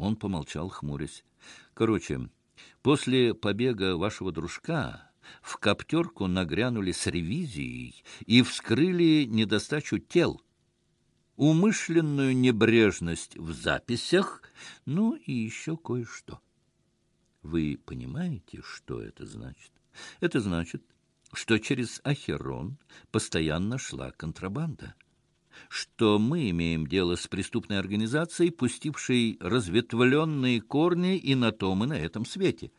Он помолчал, хмурясь. Короче, после побега вашего дружка в коптерку нагрянули с ревизией и вскрыли недостачу тел, умышленную небрежность в записях, ну и еще кое-что. Вы понимаете, что это значит? Это значит, что через Ахерон постоянно шла контрабанда, что мы имеем дело с преступной организацией, пустившей разветвленные корни и на том, и на этом свете.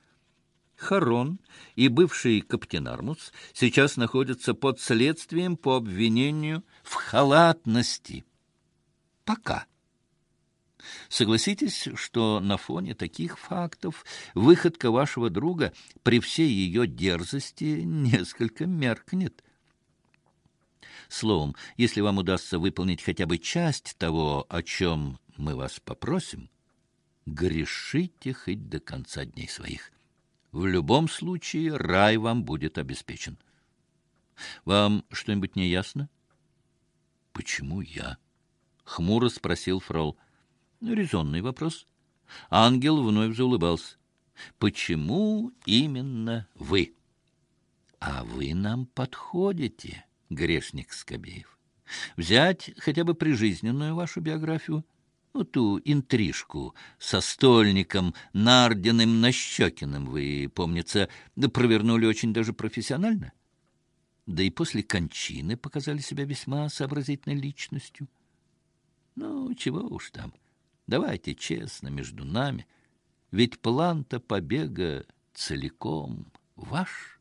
Харон и бывший Каптенармус сейчас находятся под следствием по обвинению в халатности. Пока. Согласитесь, что на фоне таких фактов выходка вашего друга при всей ее дерзости несколько меркнет. Словом, если вам удастся выполнить хотя бы часть того, о чем мы вас попросим, грешите хоть до конца дней своих. В любом случае рай вам будет обеспечен. Вам что-нибудь не ясно? — Почему я? — хмуро спросил Фрол. — Резонный вопрос. Ангел вновь заулыбался. «Почему именно вы?» «А вы нам подходите, грешник Скобеев. Взять хотя бы прижизненную вашу биографию, ну, ту интрижку со стольником Нардиным Нащекиным вы, помнится, провернули очень даже профессионально. Да и после кончины показали себя весьма сообразительной личностью. Ну, чего уж там». Давайте честно между нами, ведь план-то побега целиком ваш.